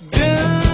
Do